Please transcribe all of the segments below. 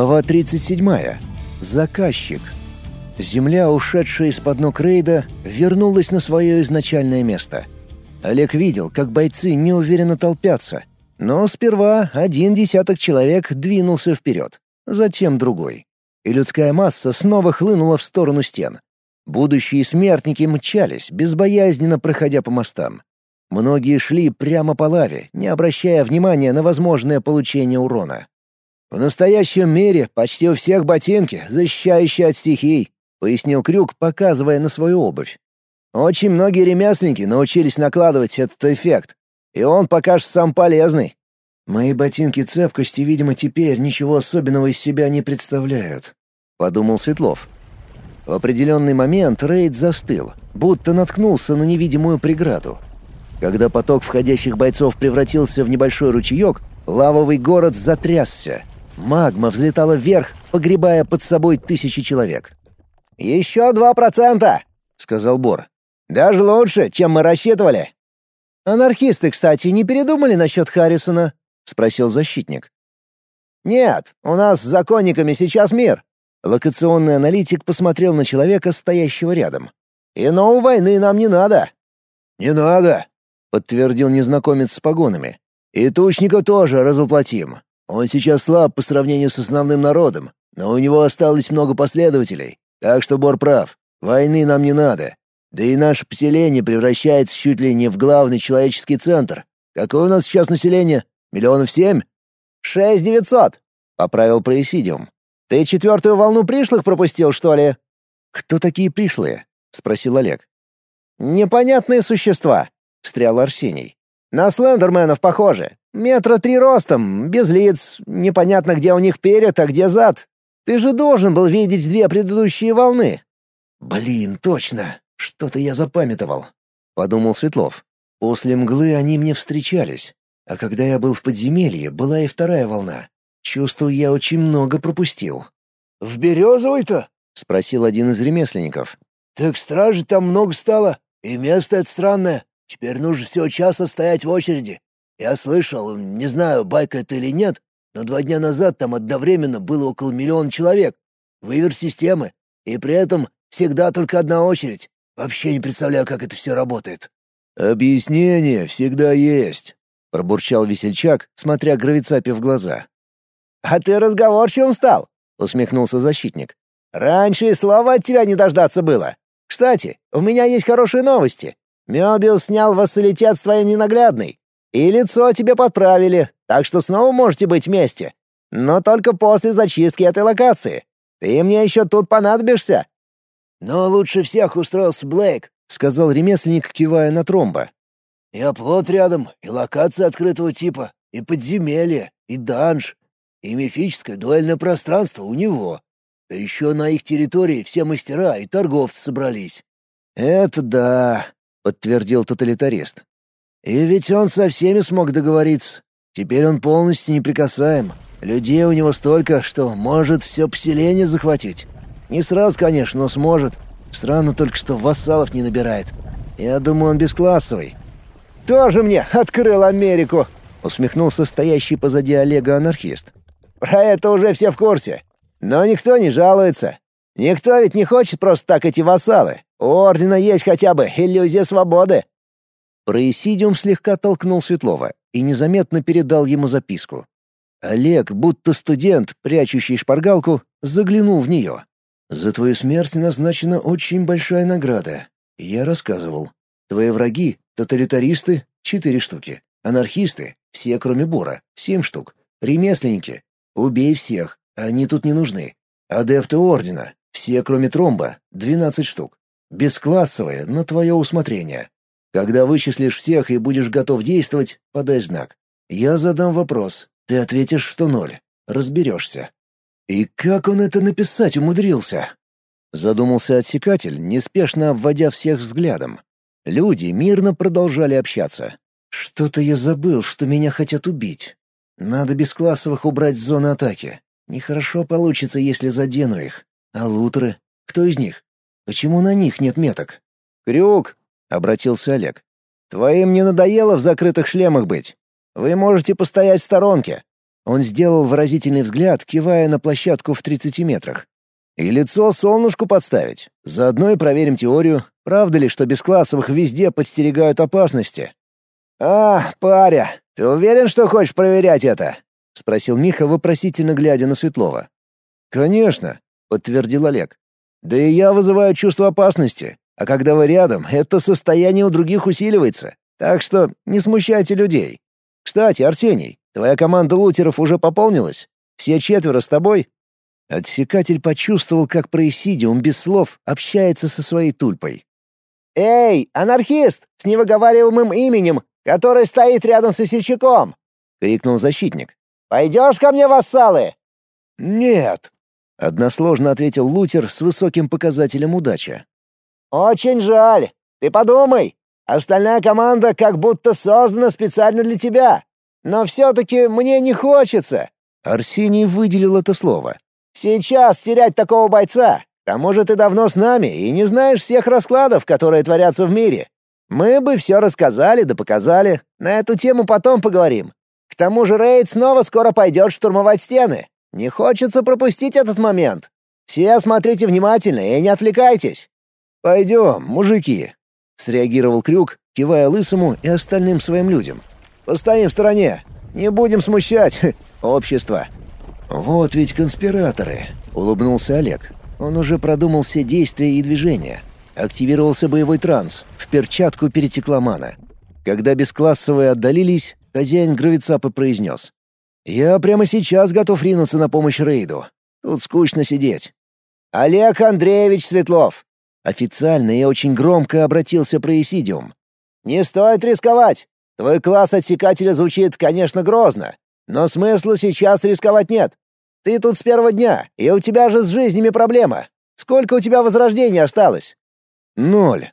Глава 37. Заказчик. Земля, ушедшая из-под ног рейда, вернулась на свое изначальное место. Олег видел, как бойцы неуверенно толпятся, но сперва один десяток человек двинулся вперед, затем другой. И людская масса снова хлынула в сторону стен. Будущие смертники мчались, безбоязненно проходя по мостам. Многие шли прямо по лаве, не обращая внимания на возможное получение урона. «В настоящем мире почти у всех ботинки, защищающие от стихий», — пояснил Крюк, показывая на свою обувь. «Очень многие ремесленники научились накладывать этот эффект, и он пока что сам полезный. Мои ботинки цепкости, видимо, теперь ничего особенного из себя не представляют», — подумал Светлов. В определенный момент рейд застыл, будто наткнулся на невидимую преграду. Когда поток входящих бойцов превратился в небольшой ручеек, лавовый город затрясся — Магма взлетала вверх, погребая под собой тысячи человек. «Еще два процента!» — сказал Бор. «Даже лучше, чем мы рассчитывали». «Анархисты, кстати, не передумали насчет Харрисона?» — спросил защитник. «Нет, у нас с законниками сейчас мир». Локационный аналитик посмотрел на человека, стоящего рядом. «И новой войны нам не надо». «Не надо», — подтвердил незнакомец с погонами. «И Тучника тоже разоплатим. Он сейчас слаб по сравнению с основным народом, но у него осталось много последователей. Так что Бор прав. Войны нам не надо. Да и наше поселение превращается чуть ли не в главный человеческий центр. Какое у нас сейчас население? Миллионов семь? Шесть девятьсот, — поправил Происидиум. Ты четвертую волну пришлых пропустил, что ли? Кто такие пришлые? — спросил Олег. Непонятные существа, — встрял Арсений. На слендерменов похожи. Метра три ростом, без лиц, непонятно, где у них перед, а где зад. Ты же должен был видеть две предыдущие волны». «Блин, точно. Что-то я запамятовал», — подумал Светлов. «После мглы они мне встречались. А когда я был в подземелье, была и вторая волна. Чувствую, я очень много пропустил». «В Березовой-то?» — спросил один из ремесленников. «Так стражи там много стало, и место это странное. Теперь нужно всего часа стоять в очереди. Я слышал, не знаю, байка это или нет, но два дня назад там одновременно было около миллиона человек. Вывер системы, и при этом всегда только одна очередь. Вообще не представляю, как это все работает». «Объяснение всегда есть», — пробурчал весельчак, смотря Гравицапе в глаза. «А ты разговорчивым стал», — усмехнулся защитник. «Раньше и слова от тебя не дождаться было. Кстати, у меня есть хорошие новости. Мёбиус снял вассалитет с твоей ненаглядной. И лицо тебе подправили, так что снова можете быть вместе. Но только после зачистки этой локации. Ты мне еще тут понадобишься». «Но лучше всех устроился Блейк», — сказал ремесленник, кивая на тромба. «И оплот рядом, и локация открытого типа, и подземелье, и данж, и мифическое дуэльное пространство у него. Да еще на их территории все мастера и торговцы собрались». «Это да», — подтвердил тоталитарист. И ведь он со всеми смог договориться. Теперь он полностью неприкасаем. Людей у него столько, что может все поселение захватить. Не сразу, конечно, но сможет. Странно только, что вассалов не набирает. Я думаю, он бесклассовый. «Тоже мне открыл Америку!» — усмехнулся стоящий позади Олега анархист. «Про это уже все в курсе. Но никто не жалуется. Никто ведь не хочет просто так эти вассалы. У Ордена есть хотя бы иллюзия свободы. Происидиум слегка толкнул Светлова и незаметно передал ему записку. Олег, будто студент, прячущий шпаргалку, заглянул в нее. «За твою смерть назначена очень большая награда. Я рассказывал. Твои враги — тоталитаристы — четыре штуки. Анархисты — все, кроме Бора — семь штук. Ремесленники — убей всех, они тут не нужны. Адепты Ордена — все, кроме Тромба — двенадцать штук. Бесклассовые, на твое усмотрение. Когда вычислишь всех и будешь готов действовать, подай знак. Я задам вопрос, ты ответишь, что ноль. Разберешься. И как он это написать умудрился? Задумался отсекатель, неспешно обводя всех взглядом. Люди мирно продолжали общаться. Что-то я забыл, что меня хотят убить. Надо без классовых убрать с зоны атаки. Нехорошо получится, если задену их. А лутеры? Кто из них? Почему на них нет меток? «Крюк, — обратился Олег. «Твоим не надоело в закрытых шлемах быть? Вы можете постоять в сторонке. Он сделал выразительный взгляд, кивая на площадку в 30 метрах. «И лицо солнышку подставить. Заодно и проверим теорию, правда ли, что бесклассовых везде подстерегают опасности». «А, паря, ты уверен, что хочешь проверять это?» — спросил Миха, вопросительно глядя на Светлова. «Конечно», — подтвердил Олег. «Да и я вызываю чувство опасности, а когда вы рядом, это состояние у других усиливается. Так что не смущайте людей. Кстати, Арсений, твоя команда лутеров уже пополнилась? Все четверо с тобой?» Отсекатель почувствовал, как Происидиум без слов общается со своей тульпой. «Эй, анархист с невыговариваемым именем, который стоит рядом с весельчаком!» — крикнул защитник. «Пойдешь ко мне, вассалы?» «Нет», — односложно ответил Лутер с высоким показателем удачи. «Очень жаль. Ты подумай. Остальная команда как будто создана специально для тебя. Но все-таки мне не хочется». Арсений выделил это слово. «Сейчас терять такого бойца. К тому же ты давно с нами и не знаешь всех раскладов, которые творятся в мире. Мы бы все рассказали да показали. На эту тему потом поговорим. К тому же рейд снова скоро пойдет штурмовать стены. Не хочется пропустить этот момент. Все смотрите внимательно и не отвлекайтесь. Пойдем, мужики, среагировал Крюк, кивая лысому и остальным своим людям. Постоим в стороне. Не будем смущать общество. Вот ведь конспираторы, улыбнулся Олег. Он уже продумал все действия и движения. Активировался боевой транс, в перчатку перетекла мана. Когда бесклассовые отдалились, хозяин гравицапы произнес. «Я прямо сейчас готов ринуться на помощь рейду. Тут скучно сидеть». «Олег Андреевич Светлов!» Официально и очень громко обратился Происидиум. «Не стоит рисковать. Твой класс отсекателя звучит, конечно, грозно, но смысла сейчас рисковать нет. Ты тут с первого дня, и у тебя же с жизнями проблема. Сколько у тебя возрождений осталось?» «Ноль».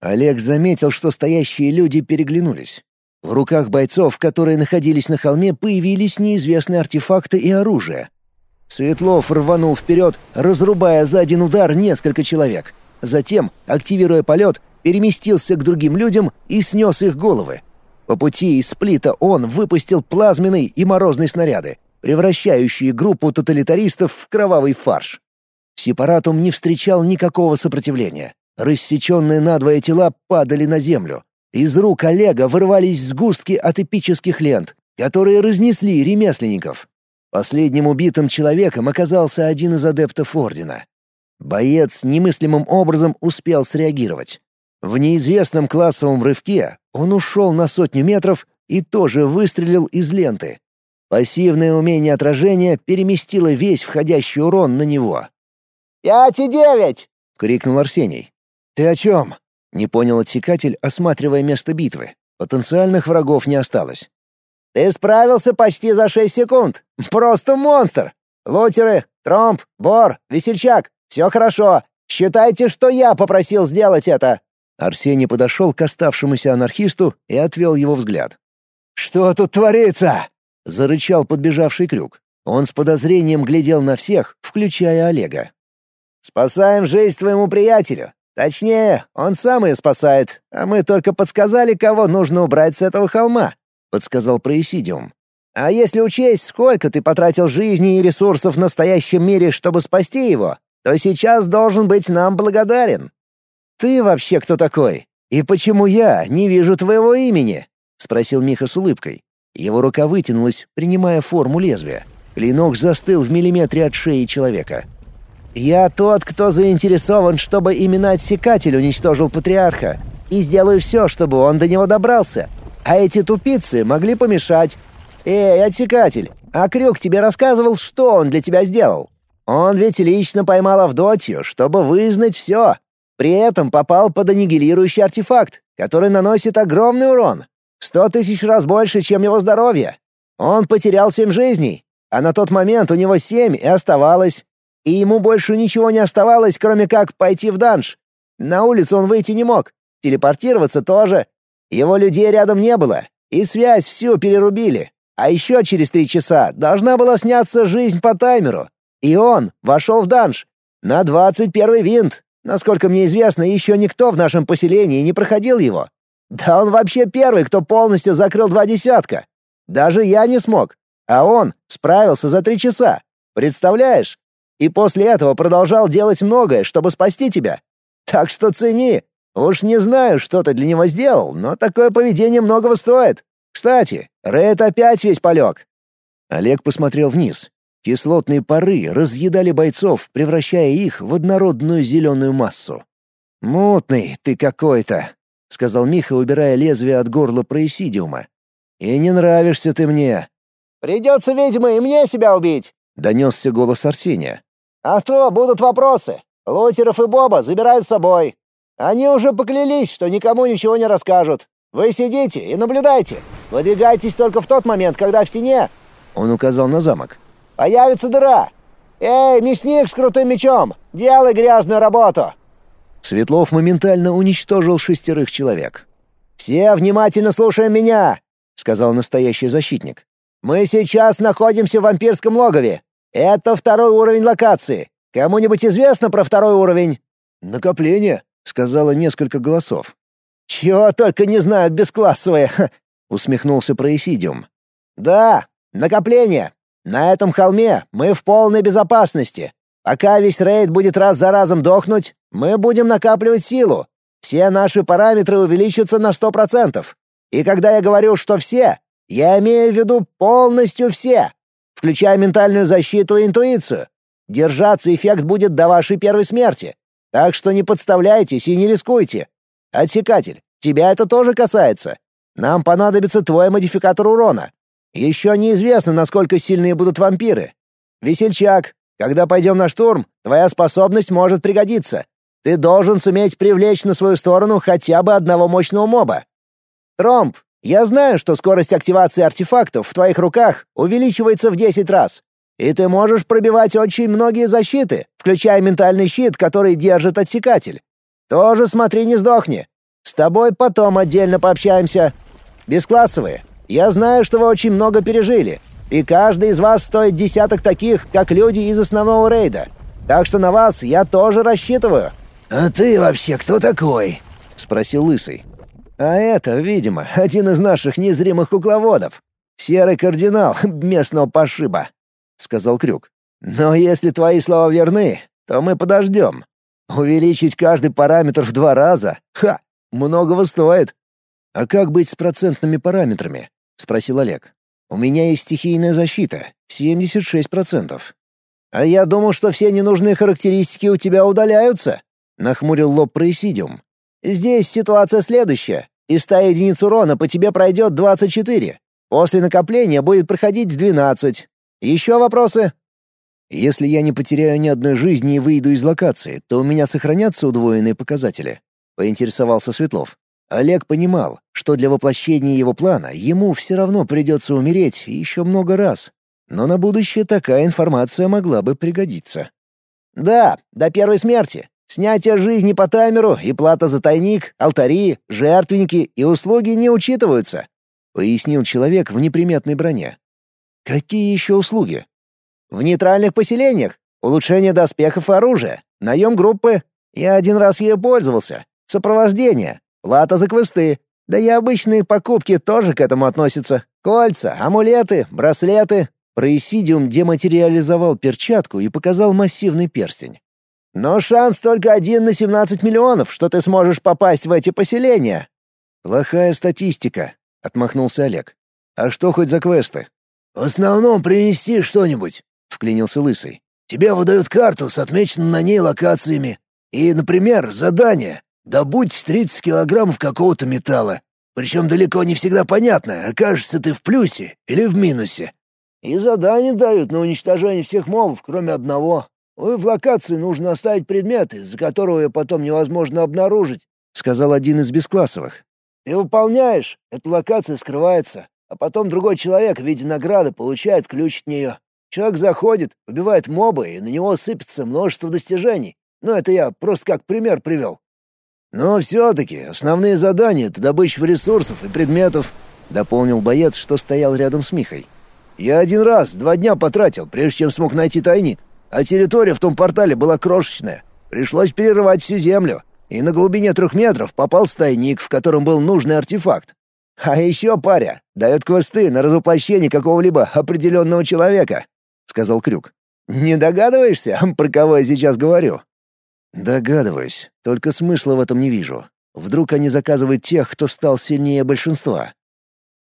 Олег заметил, что стоящие люди переглянулись. В руках бойцов, которые находились на холме, появились неизвестные артефакты и оружие. Светлов рванул вперед, разрубая за один удар несколько человек. Затем, активируя полет, переместился к другим людям и снес их головы. По пути из сплита он выпустил плазменный и морозный снаряды, превращающие группу тоталитаристов в кровавый фарш. Сепаратум не встречал никакого сопротивления. Рассеченные надвое тела падали на землю. Из рук Олега вырвались сгустки от эпических лент, которые разнесли ремесленников. Последним убитым человеком оказался один из адептов Ордена. Боец немыслимым образом успел среагировать. В неизвестном классовом рывке он ушел на сотню метров и тоже выстрелил из ленты. Пассивное умение отражения переместило весь входящий урон на него. «Пять и девять!» — крикнул Арсений. «Ты о чем?» — не понял отсекатель, осматривая место битвы. Потенциальных врагов не осталось. «Ты справился почти за шесть секунд. Просто монстр! Лутеры, Тромп, Бор, Весельчак — все хорошо. Считайте, что я попросил сделать это!» Арсений подошел к оставшемуся анархисту и отвел его взгляд. «Что тут творится?» — зарычал подбежавший Крюк. Он с подозрением глядел на всех, включая Олега. «Спасаем жизнь твоему приятелю. Точнее, он сам ее спасает, а мы только подсказали, кого нужно убрать с этого холма», — подсказал Происидиум. «А если учесть, сколько ты потратил жизни и ресурсов в настоящем мире, чтобы спасти его, то сейчас должен быть нам благодарен». «Ты вообще кто такой? И почему я не вижу твоего имени?» — спросил Миха с улыбкой. Его рука вытянулась, принимая форму лезвия. Клинок застыл в миллиметре от шеи человека. «Я тот, кто заинтересован, чтобы именно отсекатель уничтожил патриарха, и сделаю все, чтобы он до него добрался. А эти тупицы могли помешать. Эй, отсекатель, а Крюк тебе рассказывал, что он для тебя сделал? Он ведь лично поймал Авдотью, чтобы вызнать все. При этом попал под аннигилирующий артефакт, который наносит огромный урон. Сто тысяч раз больше, чем его здоровье. Он потерял семь жизней, а на тот момент у него семь и оставалось и ему больше ничего не оставалось, кроме как пойти в данж. На улицу он выйти не мог, телепортироваться тоже. Его людей рядом не было, и связь всю перерубили. А еще через три часа должна была сняться жизнь по таймеру. И он вошел в данж. На двадцать первый винт. Насколько мне известно, еще никто в нашем поселении не проходил его. Да он вообще первый, кто полностью закрыл два десятка. Даже я не смог. А он справился за три часа. Представляешь? И после этого продолжал делать многое, чтобы спасти тебя. Так что цени. Уж не знаю, что ты для него сделал, но такое поведение многого стоит. Кстати, Рейд опять весь полег». Олег посмотрел вниз. Кислотные пары разъедали бойцов, превращая их в однородную зеленую массу. «Мутный ты какой-то», — сказал Миха, убирая лезвие от горла происидиума. «И не нравишься ты мне». «Придется, видимо, и мне себя убить», — донесся голос Арсения. «А то будут вопросы. Лутеров и Боба забирают с собой. Они уже поклялись, что никому ничего не расскажут. Вы сидите и наблюдайте. Выдвигайтесь только в тот момент, когда в стене...» Он указал на замок. «Появится дыра. Эй, мясник с крутым мечом, делай грязную работу!» Светлов моментально уничтожил шестерых человек. «Все внимательно слушаем меня!» — сказал настоящий защитник. «Мы сейчас находимся в вампирском логове. Это второй уровень локации. Кому-нибудь известно про второй уровень?» «Накопление», — сказала несколько голосов. «Чего только не знают бесклассовые!» — усмехнулся Происидиум. «Да, накопление. На этом холме мы в полной безопасности. Пока весь рейд будет раз за разом дохнуть, мы будем накапливать силу. Все наши параметры увеличатся на сто процентов. И когда я говорю, что все, я имею в виду полностью все, включая ментальную защиту и интуицию. Держаться эффект будет до вашей первой смерти. Так что не подставляйтесь и не рискуйте. Отсекатель, тебя это тоже касается. Нам понадобится твой модификатор урона. Еще неизвестно, насколько сильные будут вампиры. Весельчак, когда пойдем на штурм, твоя способность может пригодиться. Ты должен суметь привлечь на свою сторону хотя бы одного мощного моба. Тромб, я знаю, что скорость активации артефактов в твоих руках увеличивается в 10 раз. И ты можешь пробивать очень многие защиты, включая ментальный щит, который держит отсекатель. Тоже смотри, не сдохни. С тобой потом отдельно пообщаемся. Бесклассовые. Я знаю, что вы очень много пережили, и каждый из вас стоит десяток таких, как люди из основного рейда. Так что на вас я тоже рассчитываю». «А ты вообще кто такой?» — спросил Лысый. «А это, видимо, один из наших незримых кукловодов. Серый кардинал местного пошиба», — сказал Крюк. «Но если твои слова верны, то мы подождем. Увеличить каждый параметр в два раза? Ха! Многого стоит. А как быть с процентными параметрами? Спросил Олег. У меня есть стихийная защита 76%. А я думал, что все ненужные характеристики у тебя удаляются, нахмурил лоб Происидиум. Здесь ситуация следующая. Из 100 единиц урона по тебе пройдет 24. После накопления будет проходить 12. Еще вопросы? Если я не потеряю ни одной жизни и выйду из локации, то у меня сохранятся удвоенные показатели?» — поинтересовался Светлов. Олег понимал, что для воплощения его плана ему все равно придется умереть еще много раз. Но на будущее такая информация могла бы пригодиться. «Да, до первой смерти. Снятие жизни по таймеру и плата за тайник, алтари, жертвенники и услуги не учитываются», — пояснил человек в неприметной броне. «Какие еще услуги?» В нейтральных поселениях. Улучшение доспехов и оружия. Наем группы. Я один раз ею пользовался. Сопровождение. Плата за квесты. Да и обычные покупки тоже к этому относятся. Кольца, амулеты, браслеты. Происидиум дематериализовал перчатку и показал массивный перстень. Но шанс только один на 17 миллионов, что ты сможешь попасть в эти поселения. Плохая статистика, отмахнулся Олег. А что хоть за квесты? В основном принести что-нибудь, вклинился Лысый. «Тебе выдают карту с отмеченными на ней локациями. И, например, задание — добудь 30 килограммов какого-то металла. Причем далеко не всегда понятно, окажешься ты в плюсе или в минусе. И задание дают на уничтожение всех мобов, кроме одного. В локации нужно оставить предметы, из-за которого потом невозможно обнаружить», — сказал один из бесклассовых. «Ты выполняешь, эта локация скрывается, а потом другой человек в виде награды получает ключ от нее. Человек заходит, убивает моба, и на него сыпется множество достижений. Но это я просто как пример привел. Но все-таки основные задания — это добыча ресурсов и предметов, — дополнил боец, что стоял рядом с Михой. Я один раз два дня потратил, прежде чем смог найти тайник. А территория в том портале была крошечная. Пришлось перерывать всю землю. И на глубине трех метров попал тайник, в котором был нужный артефакт. А еще паря дает квесты на разоплощение какого-либо определенного человека», — сказал Крюк. «Не догадываешься, про кого я сейчас говорю?» «Догадываюсь, только смысла в этом не вижу. Вдруг они заказывают тех, кто стал сильнее большинства?»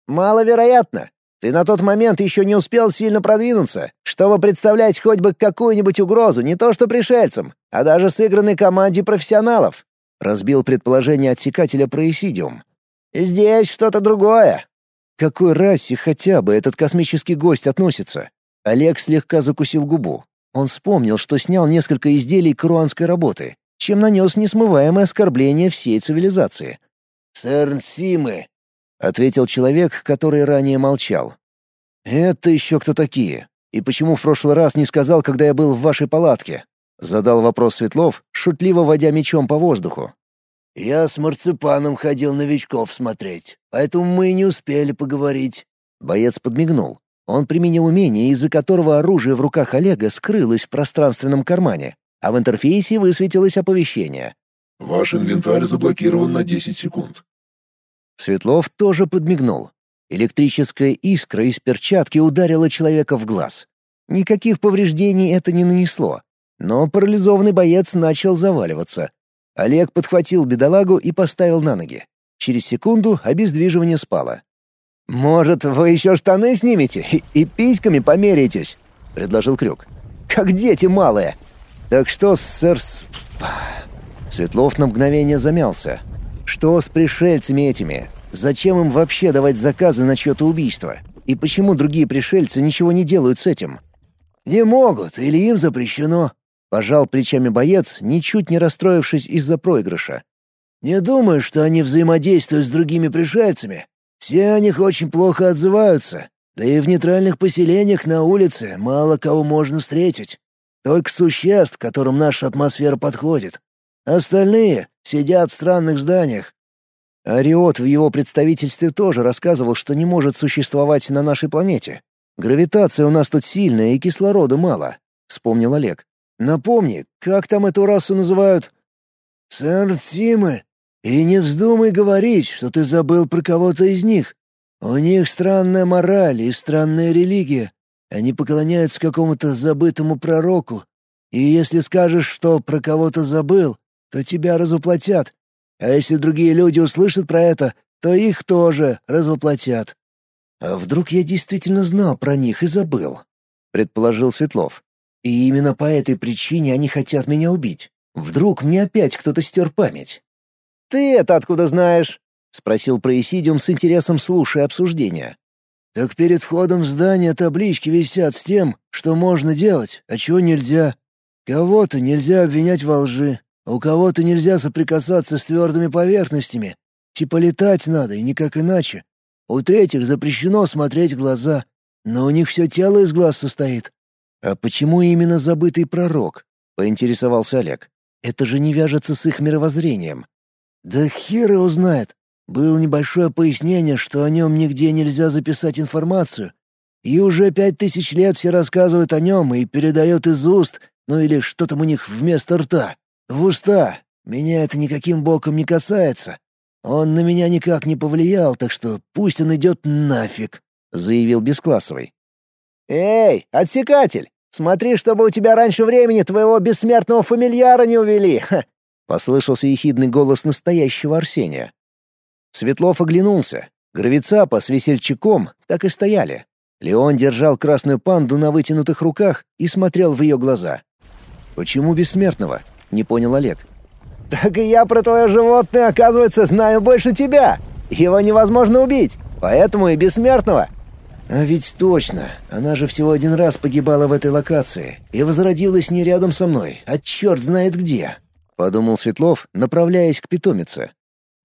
«Маловероятно. Ты на тот момент еще не успел сильно продвинуться, чтобы представлять хоть бы какую-нибудь угрозу не то что пришельцам, а даже сыгранной команде профессионалов», — разбил предположение отсекателя Происидиум. «Здесь что-то другое». какой расе хотя бы этот космический гость относится? Олег слегка закусил губу. Он вспомнил, что снял несколько изделий каруанской работы, чем нанес несмываемое оскорбление всей цивилизации. «Сэрн Симы», ответил человек, который ранее молчал. Это еще кто такие? И почему в прошлый раз не сказал, когда я был в вашей палатке? задал вопрос Светлов, шутливо водя мечом по воздуху. Я с марципаном ходил новичков смотреть, поэтому мы и не успели поговорить. Боец подмигнул. Он применил умение, из-за которого оружие в руках Олега скрылось в пространственном кармане, а в интерфейсе высветилось оповещение. Ваш инвентарь заблокирован на 10 секунд. Светлов тоже подмигнул. Электрическая искра из перчатки ударила человека в глаз. Никаких повреждений это не нанесло, но парализованный боец начал заваливаться. Олег подхватил бедолагу и поставил на ноги. Через секунду обездвиживание спало. «Может, вы еще штаны снимете и, и письками померяетесь?» — предложил Крюк. «Как дети малые!» «Так что, сэр...» Светлов на мгновение замялся, что с пришельцами этими? Зачем им вообще давать заказы на чье-то убийство? И почему другие пришельцы ничего не делают с этим? «Не могут, или им запрещено», — пожал плечами боец, ничуть не расстроившись из-за проигрыша. «Не думаю, что они взаимодействуют с другими пришельцами. Все о них очень плохо отзываются. Да и в нейтральных поселениях на улице мало кого можно встретить. Только существ, которым наша атмосфера подходит. Остальные сидят в странных зданиях. Ариот в его представительстве тоже рассказывал, что не может существовать на нашей планете. Гравитация у нас тут сильная и кислорода мало, вспомнил Олег. Напомни, как там эту расу называют? Сарцимы. И не вздумай говорить, что ты забыл про кого-то из них. У них странная мораль и странная религия. Они поклоняются какому-то забытому пророку. И если скажешь, что про кого-то забыл, то тебя развоплотят. А если другие люди услышат про это, то их тоже развоплотят. А вдруг я действительно знал про них и забыл? предположил Светлов. И именно по этой причине они хотят меня убить. Вдруг мне опять кто-то стер память. Ты это откуда знаешь? спросил Происидиум с интересом слушая обсуждение. Так перед входом в здание таблички висят с тем, что можно делать, а чего нельзя. Кого-то нельзя обвинять во лжи, у кого-то нельзя соприкасаться с твердыми поверхностями. Типа летать надо, и никак иначе. У третьих запрещено смотреть в глаза, но у них все тело из глаз состоит. «А почему именно забытый пророк?» — поинтересовался Олег. «Это же не вяжется с их мировоззрением». «Да хер его знает. Было небольшое пояснение, что о нем нигде нельзя записать информацию. И уже пять тысяч лет все рассказывают о нем и передают из уст, ну или что там у них вместо рта. В уста. Меня это никаким боком не касается. Он на меня никак не повлиял, так что пусть он идет нафиг», — заявил Бесклассовый. «Эй, отсекатель! Смотри, чтобы у тебя раньше времени твоего бессмертного фамильяра не увели!» Ха Послышался ехидный голос настоящего Арсения. Светлов оглянулся. Гравицапа с весельчаком так и стояли. Леон держал красную панду на вытянутых руках и смотрел в ее глаза. «Почему бессмертного?» Не понял Олег. «Так и я про твое животное, оказывается, знаю больше тебя. Его невозможно убить, поэтому и бессмертного». «А ведь точно, она же всего один раз погибала в этой локации и возродилась не рядом со мной, а черт знает где», — подумал Светлов, направляясь к питомице.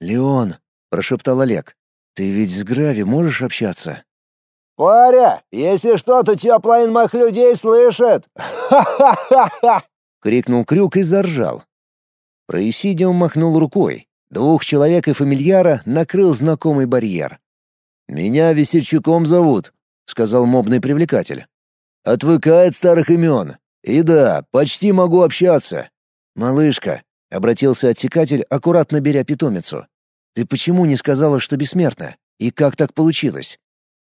«Леон», — прошептал Олег, — «ты ведь с Грави можешь общаться?» «Паря, если что, то теплайн моих людей слышит! Ха-ха-ха-ха!» — крикнул Крюк и заржал. Происидиум махнул рукой. Двух человек и фамильяра накрыл знакомый барьер. «Меня Весельчаком зовут», — сказал мобный привлекатель. «Отвыкает старых имен. И да, почти могу общаться». «Малышка», — обратился отсекатель, аккуратно беря питомицу. «Ты почему не сказала, что бессмертна? И как так получилось?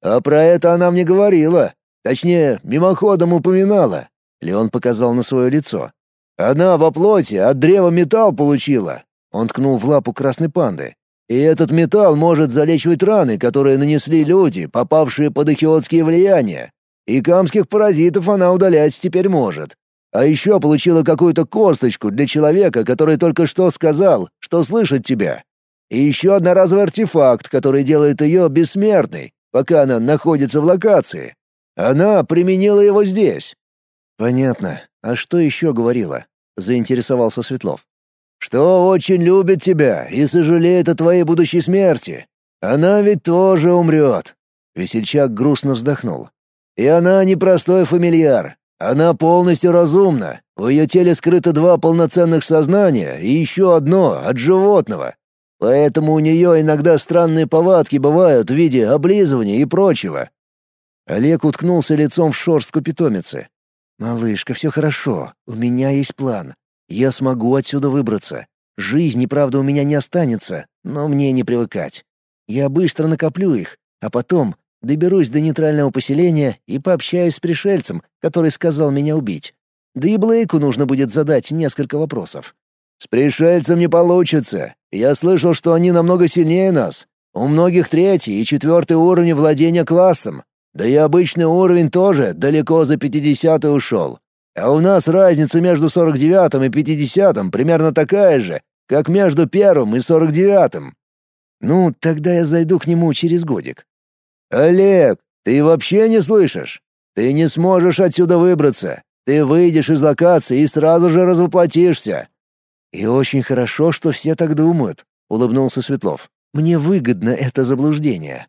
А про это она мне говорила. Точнее, мимоходом упоминала. Леон показал на свое лицо. Она во плоти от древа металл получила. Он ткнул в лапу красной панды. И этот металл может залечивать раны, которые нанесли люди, попавшие под эхиотские влияния. И камских паразитов она удалять теперь может. А еще получила какую-то косточку для человека, который только что сказал, что слышит тебя. И еще одноразовый артефакт, который делает ее бессмертной, пока она находится в локации. Она применила его здесь. Понятно. А что еще говорила? Заинтересовался Светлов. Что очень любит тебя и сожалеет о твоей будущей смерти. Она ведь тоже умрет. Весельчак грустно вздохнул. И она не простой фамильяр. Она полностью разумна. В ее теле скрыто два полноценных сознания и еще одно от животного. Поэтому у нее иногда странные повадки бывают в виде облизывания и прочего. Олег уткнулся лицом в шорстку питомицы. «Малышка, все хорошо. У меня есть план. Я смогу отсюда выбраться. Жизни, правда, у меня не останется, но мне не привыкать. Я быстро накоплю их, а потом доберусь до нейтрального поселения и пообщаюсь с пришельцем, который сказал меня убить. Да и Блейку нужно будет задать несколько вопросов. «С пришельцем не получится. Я слышал, что они намного сильнее нас. У многих третий и четвертый уровни владения классом. Да и обычный уровень тоже далеко за 50 ушел. А у нас разница между 49 и 50 примерно такая же, как между первым и 49-м. Ну, тогда я зайду к нему через годик. Олег, ты вообще не слышишь? Ты не сможешь отсюда выбраться. Ты выйдешь из локации и сразу же развоплотишься. И очень хорошо, что все так думают, улыбнулся Светлов. Мне выгодно это заблуждение.